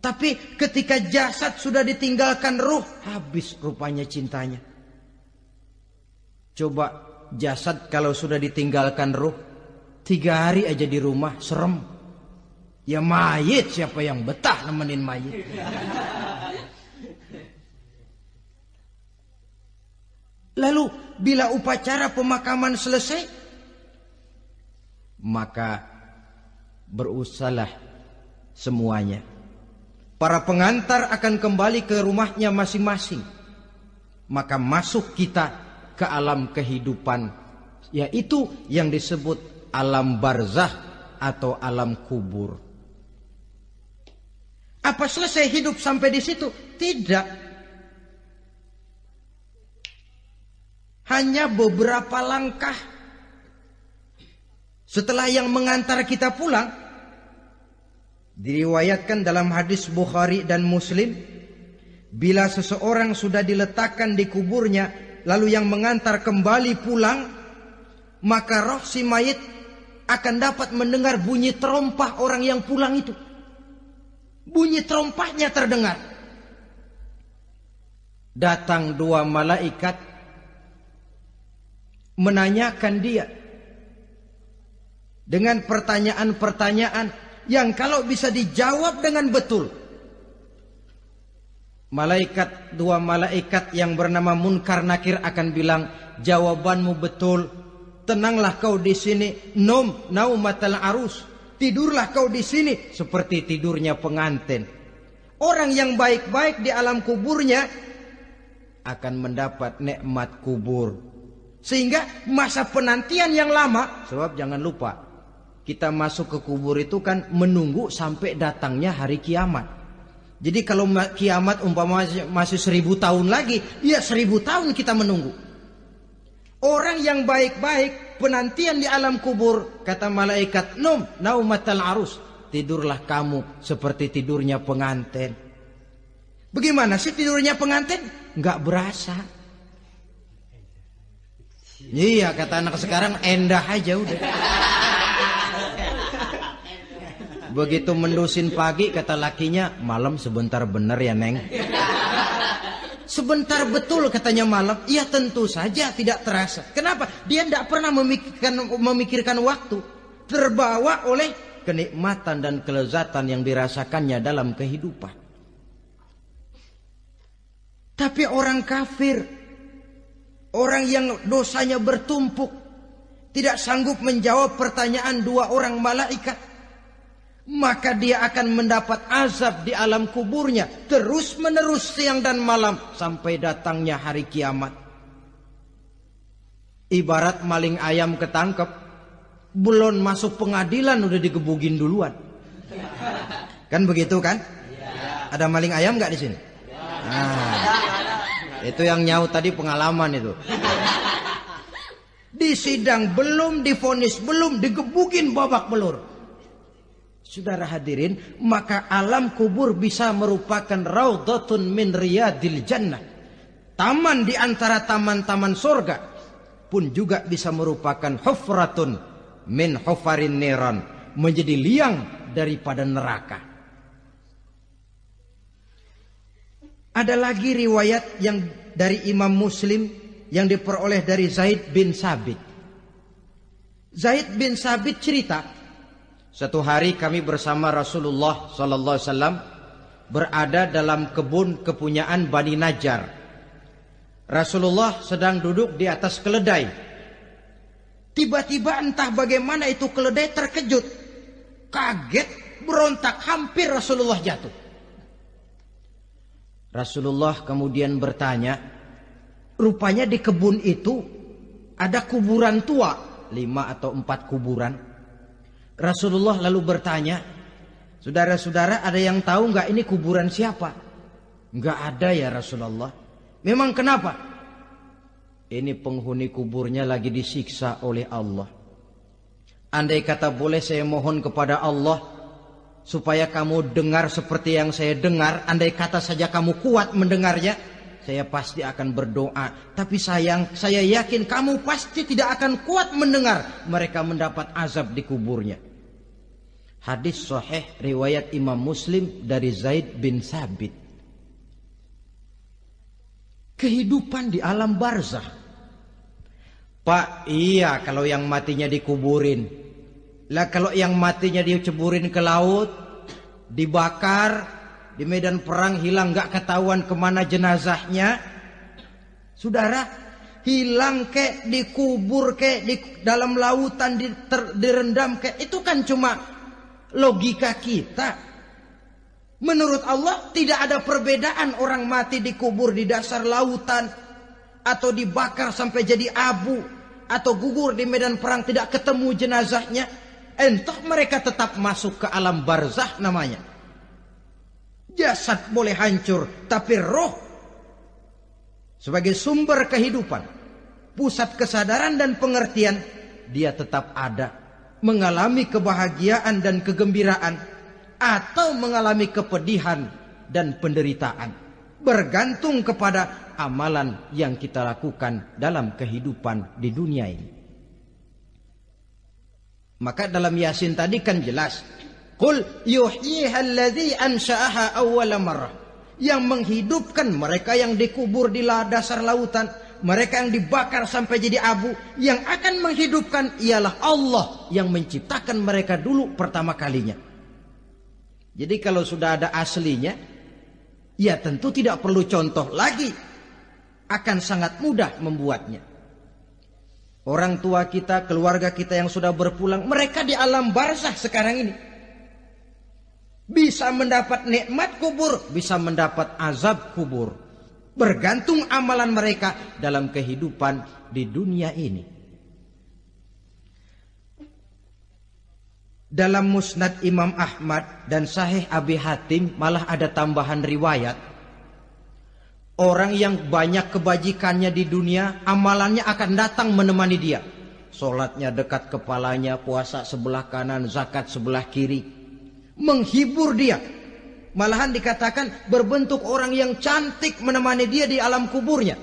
Tapi ketika jasad sudah ditinggalkan ruh, habis rupanya cintanya. Coba jasad kalau sudah ditinggalkan ruh, tiga hari aja di rumah, serem. Ya mayit siapa yang betah nemenin mayit. Lalu bila upacara pemakaman selesai, maka berusahalah semuanya. Para pengantar akan kembali ke rumahnya masing-masing. Maka masuk kita ke alam kehidupan, yaitu yang disebut alam barzah atau alam kubur. Apa selesai hidup sampai di situ? Tidak. Hanya beberapa langkah setelah yang mengantar kita pulang diriwayatkan dalam hadis Bukhari dan Muslim bila seseorang sudah diletakkan di kuburnya lalu yang mengantar kembali pulang maka roh si mayit akan dapat mendengar bunyi terompah orang yang pulang itu. Bunyi terompahnya terdengar. Datang dua malaikat menanyakan dia dengan pertanyaan-pertanyaan yang kalau bisa dijawab dengan betul. Malaikat dua malaikat yang bernama Munkar Nakir akan bilang jawabanmu betul. Tenanglah kau di sini. Nom naumatal arus. Tidurlah kau di sini seperti tidurnya pengantin. Orang yang baik-baik di alam kuburnya akan mendapat nikmat kubur. Sehingga masa penantian yang lama, sebab jangan lupa, kita masuk ke kubur itu kan menunggu sampai datangnya hari kiamat. Jadi kalau kiamat umpama masih seribu tahun lagi, ya seribu tahun kita menunggu. Orang yang baik-baik penantian di alam kubur kata malaikat num naumatal arus tidurlah kamu seperti tidurnya pengantin. Bagaimana sih tidurnya pengantin? Enggak berasa. Iya kata anak sekarang endah aja udah. Begitu mendusin pagi kata lakinya malam sebentar bener ya neng. Sebentar betul katanya malam. Ya tentu saja tidak terasa. Kenapa? Dia tidak pernah memikirkan, memikirkan waktu. Terbawa oleh kenikmatan dan kelezatan yang dirasakannya dalam kehidupan. Tapi orang kafir, orang yang dosanya bertumpuk, tidak sanggup menjawab pertanyaan dua orang malaikat maka dia akan mendapat azab di alam kuburnya terus menerus siang dan malam sampai datangnya hari kiamat. Ibarat maling ayam ketangkep, belum masuk pengadilan udah digebugin duluan. Kan begitu kan? Ada maling ayam nggak di sini? Nah, itu yang nyaut tadi pengalaman itu. Di sidang belum difonis, belum digebugin babak belur. Saudara hadirin, maka alam kubur bisa merupakan raudhatun min riyadil jannah. Taman di antara taman-taman sorga pun juga bisa merupakan hufratun min hufarin niran. Menjadi liang daripada neraka. Ada lagi riwayat yang dari Imam Muslim yang diperoleh dari Zaid bin Sabit. Zaid bin Sabit cerita, satu hari kami bersama Rasulullah sallallahu alaihi wasallam berada dalam kebun kepunyaan Bani Najjar. Rasulullah sedang duduk di atas keledai. Tiba-tiba entah bagaimana itu keledai terkejut. Kaget, berontak, hampir Rasulullah jatuh. Rasulullah kemudian bertanya, rupanya di kebun itu ada kuburan tua, lima atau empat kuburan. Rasulullah lalu bertanya, saudara-saudara ada yang tahu nggak ini kuburan siapa? Nggak ada ya Rasulullah. Memang kenapa? Ini penghuni kuburnya lagi disiksa oleh Allah. Andai kata boleh saya mohon kepada Allah supaya kamu dengar seperti yang saya dengar, andai kata saja kamu kuat mendengarnya, saya pasti akan berdoa. Tapi sayang, saya yakin kamu pasti tidak akan kuat mendengar mereka mendapat azab di kuburnya. Hadis sahih riwayat Imam Muslim dari Zaid bin Sabit. Kehidupan di alam barzah. Pak, iya kalau yang matinya dikuburin. Lah kalau yang matinya diceburin ke laut, dibakar, di medan perang hilang gak ketahuan ke mana jenazahnya. Saudara, hilang ke, dikubur ke, di dalam lautan di, ter, direndam ke, itu kan cuma logika kita. Menurut Allah tidak ada perbedaan orang mati dikubur di dasar lautan atau dibakar sampai jadi abu atau gugur di medan perang tidak ketemu jenazahnya. Entah mereka tetap masuk ke alam barzah namanya. Jasad boleh hancur, tapi roh sebagai sumber kehidupan, pusat kesadaran dan pengertian, dia tetap ada, mengalami kebahagiaan dan kegembiraan atau mengalami kepedihan dan penderitaan bergantung kepada amalan yang kita lakukan dalam kehidupan di dunia ini. Maka dalam Yasin tadi kan jelas, Qul yuhyiha ansha'aha awwala marrah. Yang menghidupkan mereka yang dikubur di dasar lautan, mereka yang dibakar sampai jadi abu, yang akan menghidupkan ialah Allah yang menciptakan mereka dulu pertama kalinya. Jadi kalau sudah ada aslinya, ya tentu tidak perlu contoh lagi. Akan sangat mudah membuatnya. Orang tua kita, keluarga kita yang sudah berpulang, mereka di alam barzah sekarang ini. Bisa mendapat nikmat kubur, bisa mendapat azab kubur. Bergantung amalan mereka dalam kehidupan di dunia ini. Dalam musnad Imam Ahmad dan sahih Abi Hatim malah ada tambahan riwayat. Orang yang banyak kebajikannya di dunia, amalannya akan datang menemani dia. Solatnya dekat kepalanya, puasa sebelah kanan, zakat sebelah kiri. Menghibur dia. Malahan dikatakan berbentuk orang yang cantik menemani dia di alam kuburnya.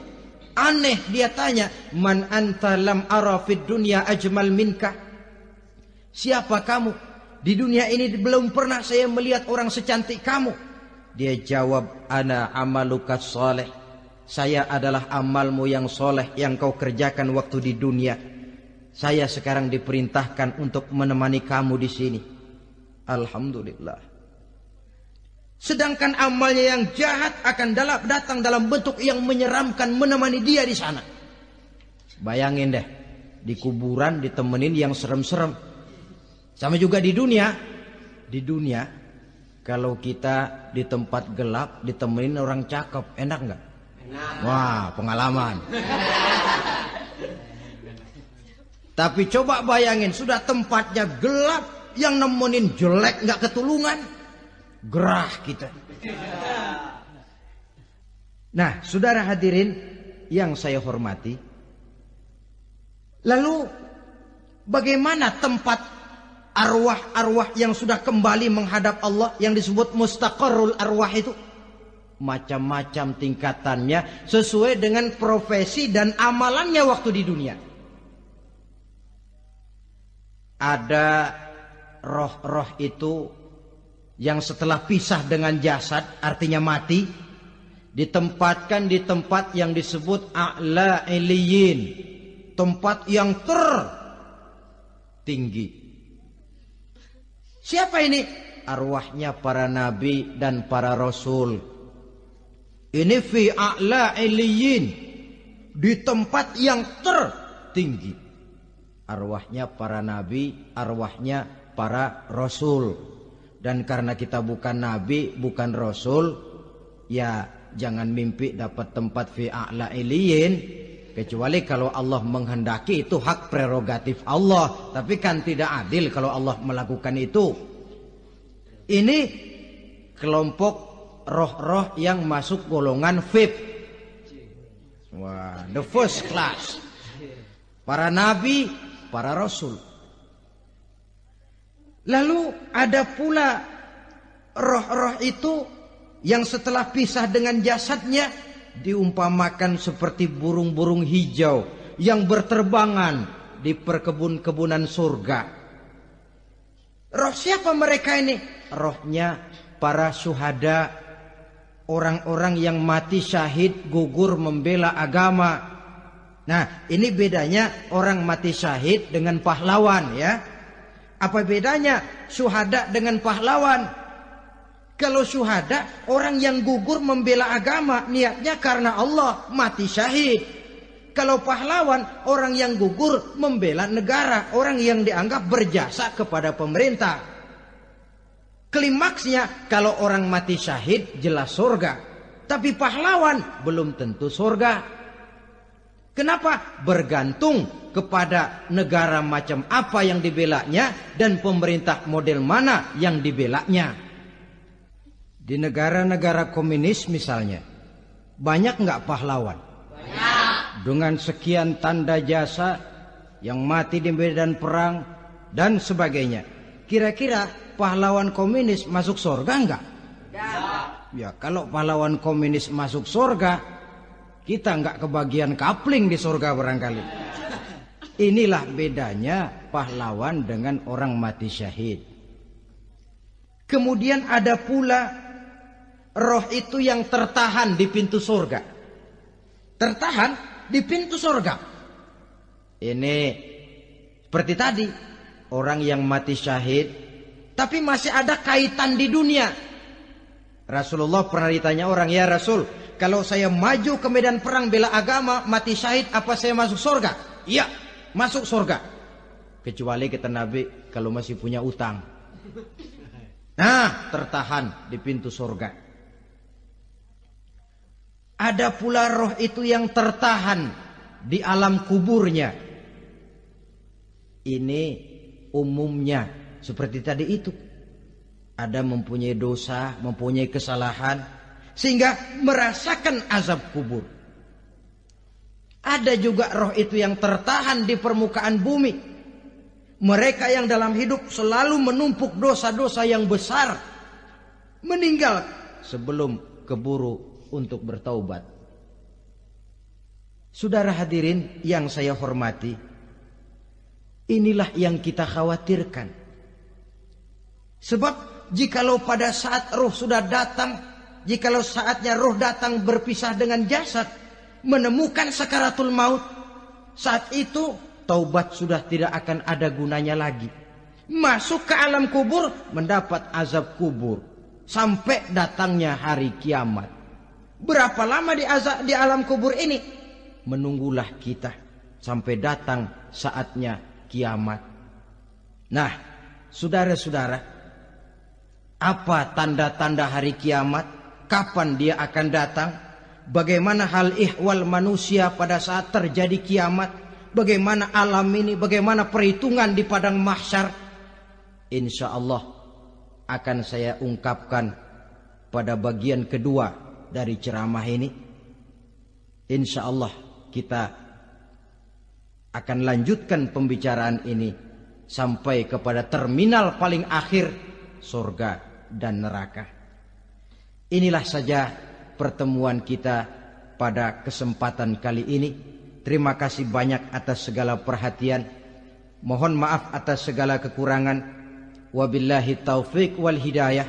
Aneh dia tanya, Man anta lam arafid dunya ajmal minkah? Siapa kamu? Di dunia ini belum pernah saya melihat orang secantik kamu. Dia jawab, Ana amaluka soleh. Saya adalah amalmu yang soleh yang kau kerjakan waktu di dunia. Saya sekarang diperintahkan untuk menemani kamu di sini. Alhamdulillah. Sedangkan amalnya yang jahat akan datang dalam bentuk yang menyeramkan menemani dia di sana. Bayangin deh, di kuburan ditemenin yang serem-serem. Sama juga di dunia. Di dunia, kalau kita di tempat gelap ditemenin orang cakep, enak nggak? Wah, pengalaman. Tapi coba bayangin, sudah tempatnya gelap, yang nemenin jelek nggak ketulungan, gerah kita. Nah, saudara hadirin yang saya hormati, lalu bagaimana tempat arwah-arwah yang sudah kembali menghadap Allah yang disebut mustaqarrul arwah itu macam-macam tingkatannya sesuai dengan profesi dan amalannya waktu di dunia. Ada roh-roh itu yang setelah pisah dengan jasad artinya mati ditempatkan di tempat yang disebut a'la iliyin tempat yang tertinggi Siapa ini? Arwahnya para nabi dan para rasul. Ini fi a'la iliyin. Di tempat yang tertinggi. Arwahnya para nabi, arwahnya para rasul. Dan karena kita bukan nabi, bukan rasul, ya jangan mimpi dapat tempat fi a'la iliyin Kecuali kalau Allah menghendaki itu hak prerogatif Allah. Tapi kan tidak adil kalau Allah melakukan itu. Ini kelompok roh-roh yang masuk golongan VIP. Wah, the first class. Para nabi, para rasul. Lalu ada pula roh-roh itu yang setelah pisah dengan jasadnya diumpamakan seperti burung-burung hijau yang berterbangan di perkebun-kebunan surga. Roh siapa mereka ini? Rohnya para syuhada, orang-orang yang mati syahid gugur membela agama. Nah, ini bedanya orang mati syahid dengan pahlawan ya. Apa bedanya syuhada dengan pahlawan? Kalau syuhada, orang yang gugur membela agama, niatnya karena Allah, mati syahid. Kalau pahlawan, orang yang gugur membela negara, orang yang dianggap berjasa kepada pemerintah. Klimaksnya, kalau orang mati syahid jelas surga. Tapi pahlawan belum tentu surga. Kenapa? Bergantung kepada negara macam apa yang dibelanya dan pemerintah model mana yang dibelanya. Di negara-negara komunis misalnya, banyak nggak pahlawan? Banyak. Dengan sekian tanda jasa yang mati di medan perang dan sebagainya. Kira-kira pahlawan komunis masuk surga enggak? Ya. ya, kalau pahlawan komunis masuk surga, kita nggak kebagian kapling di surga barangkali. Inilah bedanya pahlawan dengan orang mati syahid. Kemudian ada pula roh itu yang tertahan di pintu surga. Tertahan di pintu surga. Ini seperti tadi, orang yang mati syahid tapi masih ada kaitan di dunia. Rasulullah pernah ditanya orang, "Ya Rasul, kalau saya maju ke medan perang bela agama, mati syahid, apa saya masuk surga? Iya, masuk surga. Kecuali kita Nabi kalau masih punya utang. Nah, tertahan di pintu surga. Ada pula roh itu yang tertahan di alam kuburnya. Ini umumnya seperti tadi itu. Ada mempunyai dosa, mempunyai kesalahan, sehingga merasakan azab kubur. Ada juga roh itu yang tertahan di permukaan bumi. Mereka yang dalam hidup selalu menumpuk dosa-dosa yang besar. Meninggal sebelum keburu untuk bertaubat. Saudara hadirin yang saya hormati. Inilah yang kita khawatirkan. Sebab jikalau pada saat roh sudah datang jikalau saatnya roh datang berpisah dengan jasad, menemukan sakaratul maut, saat itu taubat sudah tidak akan ada gunanya lagi. Masuk ke alam kubur, mendapat azab kubur. Sampai datangnya hari kiamat. Berapa lama di, azab, di alam kubur ini? Menunggulah kita sampai datang saatnya kiamat. Nah, saudara-saudara, apa tanda-tanda hari kiamat? kapan dia akan datang, bagaimana hal ihwal manusia pada saat terjadi kiamat, bagaimana alam ini, bagaimana perhitungan di padang mahsyar. Insya Allah akan saya ungkapkan pada bagian kedua dari ceramah ini. Insya Allah kita akan lanjutkan pembicaraan ini sampai kepada terminal paling akhir surga dan neraka. Inilah saja pertemuan kita pada kesempatan kali ini. Terima kasih banyak atas segala perhatian. Mohon maaf atas segala kekurangan. Wabillahi taufik wal hidayah.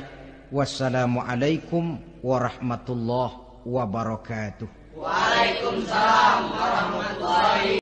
Wassalamualaikum warahmatullahi wabarakatuh. Waalaikumsalam warahmatullahi